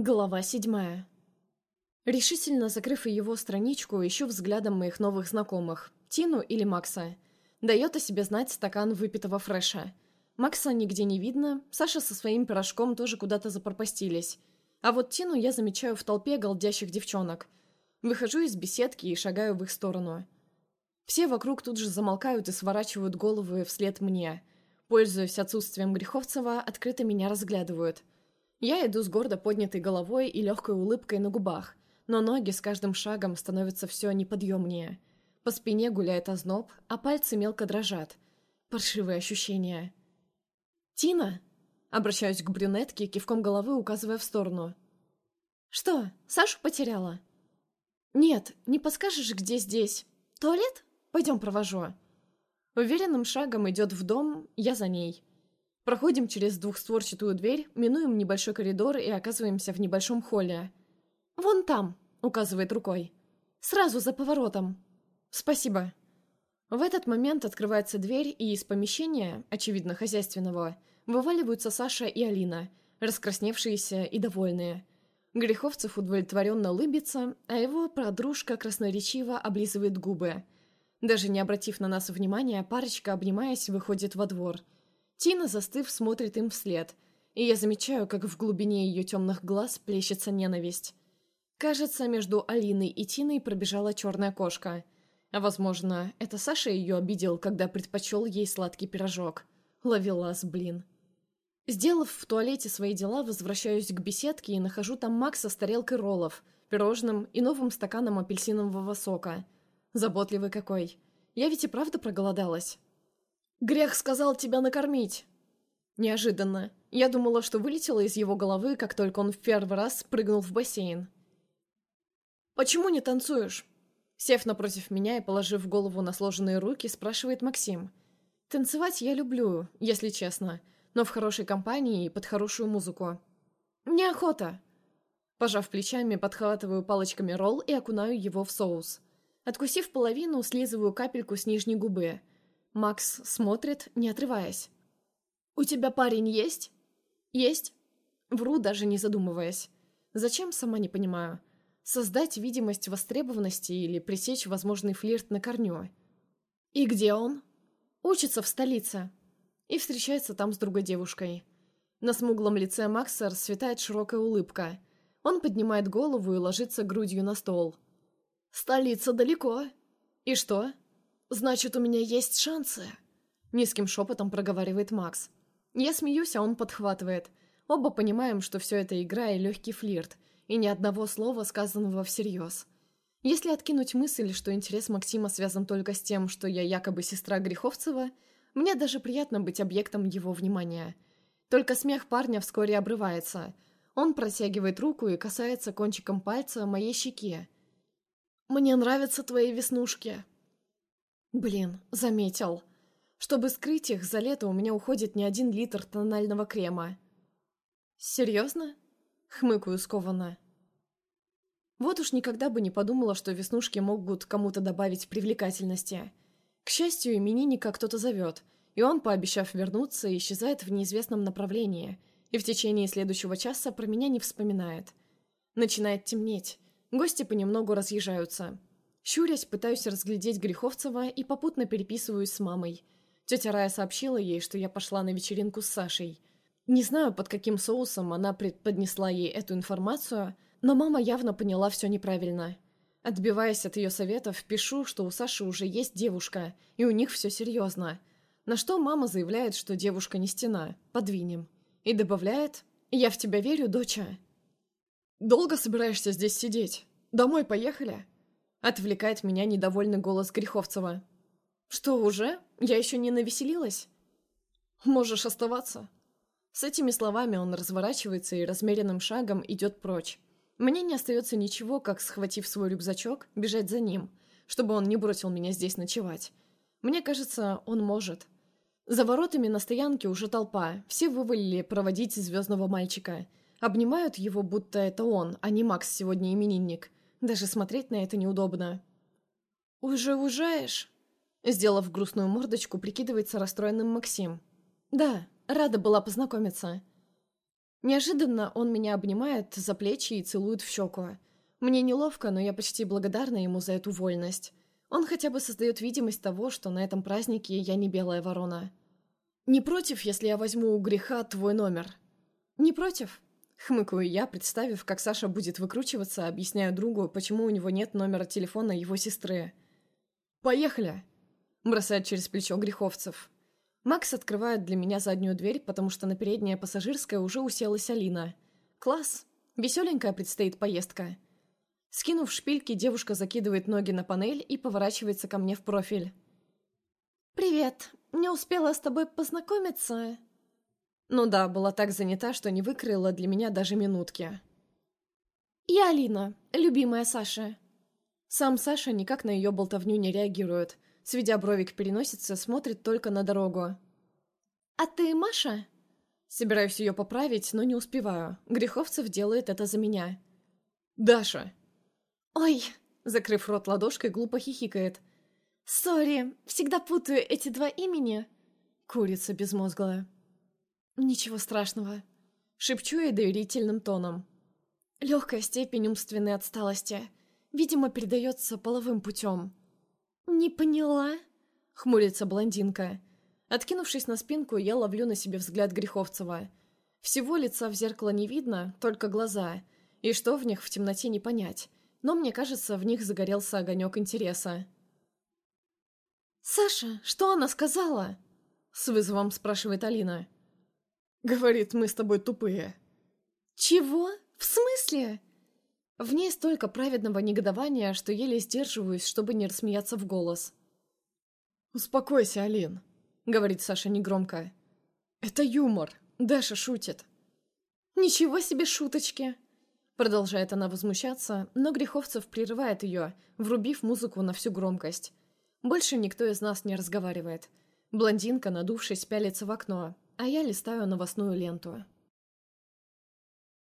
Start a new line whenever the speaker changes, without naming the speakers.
Глава седьмая. Решительно закрыв его страничку, ищу взглядом моих новых знакомых. Тину или Макса. Дает о себе знать стакан выпитого фреша. Макса нигде не видно, Саша со своим пирожком тоже куда-то запропастились. А вот Тину я замечаю в толпе голдящих девчонок. Выхожу из беседки и шагаю в их сторону. Все вокруг тут же замолкают и сворачивают головы вслед мне. Пользуясь отсутствием Греховцева, открыто меня разглядывают – я иду с гордо поднятой головой и легкой улыбкой на губах, но ноги с каждым шагом становятся все неподъемнее. По спине гуляет озноб, а пальцы мелко дрожат. Паршивые ощущения. «Тина!» Обращаюсь к брюнетке, кивком головы указывая в сторону. «Что, Сашу потеряла?» «Нет, не подскажешь, где здесь? Туалет? Пойдем провожу». Уверенным шагом идет в дом, я за ней. Проходим через двухстворчатую дверь, минуем небольшой коридор и оказываемся в небольшом холле. «Вон там», — указывает рукой. «Сразу за поворотом». «Спасибо». В этот момент открывается дверь, и из помещения, очевидно хозяйственного, вываливаются Саша и Алина, раскрасневшиеся и довольные. Греховцев удовлетворенно улыбится, а его подружка красноречиво облизывает губы. Даже не обратив на нас внимания, парочка, обнимаясь, выходит во двор — Тина, застыв, смотрит им вслед, и я замечаю, как в глубине ее темных глаз плещется ненависть. Кажется, между Алиной и Тиной пробежала черная кошка. А возможно, это Саша ее обидел, когда предпочел ей сладкий пирожок. Ловелас, блин. Сделав в туалете свои дела, возвращаюсь к беседке и нахожу там Макса с тарелкой роллов, пирожным и новым стаканом апельсинового сока. Заботливый какой. Я ведь и правда проголодалась. «Грех сказал тебя накормить!» Неожиданно. Я думала, что вылетело из его головы, как только он в первый раз прыгнул в бассейн. «Почему не танцуешь?» Сев напротив меня и положив голову на сложенные руки, спрашивает Максим. «Танцевать я люблю, если честно, но в хорошей компании и под хорошую музыку». «Неохота!» Пожав плечами, подхватываю палочками ролл и окунаю его в соус. Откусив половину, слизываю капельку с нижней губы – Макс смотрит, не отрываясь. «У тебя парень есть?» «Есть». Вру, даже не задумываясь. Зачем, сама не понимаю. Создать видимость востребованности или пресечь возможный флирт на корню. «И где он?» «Учится в столице». И встречается там с другой девушкой. На смуглом лице Макса расцветает широкая улыбка. Он поднимает голову и ложится грудью на стол. «Столица далеко». «И что?» «Значит, у меня есть шансы!» Низким шепотом проговаривает Макс. Я смеюсь, а он подхватывает. Оба понимаем, что все это игра и легкий флирт, и ни одного слова, сказанного всерьез. Если откинуть мысль, что интерес Максима связан только с тем, что я якобы сестра Греховцева, мне даже приятно быть объектом его внимания. Только смех парня вскоре обрывается. Он протягивает руку и касается кончиком пальца моей щеки. «Мне нравятся твои веснушки», Блин, заметил. Чтобы скрыть их, за лето у меня уходит не один литр тонального крема. Серьезно? Хмыкаю скованно. Вот уж никогда бы не подумала, что веснушки могут кому-то добавить привлекательности. К счастью, именинника кто-то зовет, и он, пообещав вернуться, исчезает в неизвестном направлении, и в течение следующего часа про меня не вспоминает. Начинает темнеть. Гости понемногу разъезжаются. Щурясь, пытаюсь разглядеть Греховцева и попутно переписываюсь с мамой. Тетя Рая сообщила ей, что я пошла на вечеринку с Сашей. Не знаю, под каким соусом она преподнесла ей эту информацию, но мама явно поняла все неправильно. Отбиваясь от ее советов, пишу, что у Саши уже есть девушка, и у них все серьезно. На что мама заявляет, что девушка не стена, подвинем. И добавляет «Я в тебя верю, доча». «Долго собираешься здесь сидеть? Домой поехали?» Отвлекает меня недовольный голос Греховцева. «Что, уже? Я еще не навеселилась?» «Можешь оставаться». С этими словами он разворачивается и размеренным шагом идет прочь. Мне не остается ничего, как, схватив свой рюкзачок, бежать за ним, чтобы он не бросил меня здесь ночевать. Мне кажется, он может. За воротами на стоянке уже толпа, все вывалили проводить звездного мальчика. Обнимают его, будто это он, а не Макс сегодня именинник. Даже смотреть на это неудобно. «Уже уезжаешь?» Сделав грустную мордочку, прикидывается расстроенным Максим. «Да, рада была познакомиться». Неожиданно он меня обнимает за плечи и целует в щеку. Мне неловко, но я почти благодарна ему за эту вольность. Он хотя бы создает видимость того, что на этом празднике я не белая ворона. «Не против, если я возьму у греха твой номер?» «Не против?» Хмыкаю я, представив, как Саша будет выкручиваться, объясняя другу, почему у него нет номера телефона его сестры. «Поехали!» Бросает через плечо Греховцев. Макс открывает для меня заднюю дверь, потому что на переднее пассажирское уже уселась Алина. «Класс! Веселенькая предстоит поездка!» Скинув шпильки, девушка закидывает ноги на панель и поворачивается ко мне в профиль. «Привет! Не успела с тобой познакомиться?» Ну да, была так занята, что не выкрыла для меня даже минутки. «Я Алина, любимая Саша». Сам Саша никак на ее болтовню не реагирует. Сведя брови к переносице, смотрит только на дорогу. «А ты Маша?» Собираюсь ее поправить, но не успеваю. Греховцев делает это за меня. «Даша!» «Ой!» Закрыв рот ладошкой, глупо хихикает. «Сори, всегда путаю эти два имени». Курица безмозглая. «Ничего страшного», — шепчу я доверительным тоном. Легкая степень умственной отсталости, видимо, передается половым путем. «Не поняла?» — хмурится блондинка. Откинувшись на спинку, я ловлю на себе взгляд Греховцева. Всего лица в зеркало не видно, только глаза, и что в них в темноте не понять, но мне кажется, в них загорелся огонек интереса. «Саша, что она сказала?» — с вызовом спрашивает Алина. Говорит, мы с тобой тупые. Чего? В смысле? В ней столько праведного негодования, что еле сдерживаюсь, чтобы не рассмеяться в голос. «Успокойся, Алин», — говорит Саша негромко. «Это юмор. Даша шутит». «Ничего себе шуточки!» Продолжает она возмущаться, но Греховцев прерывает ее, врубив музыку на всю громкость. Больше никто из нас не разговаривает. Блондинка, надувшись, пялится в окно, а я листаю новостную ленту.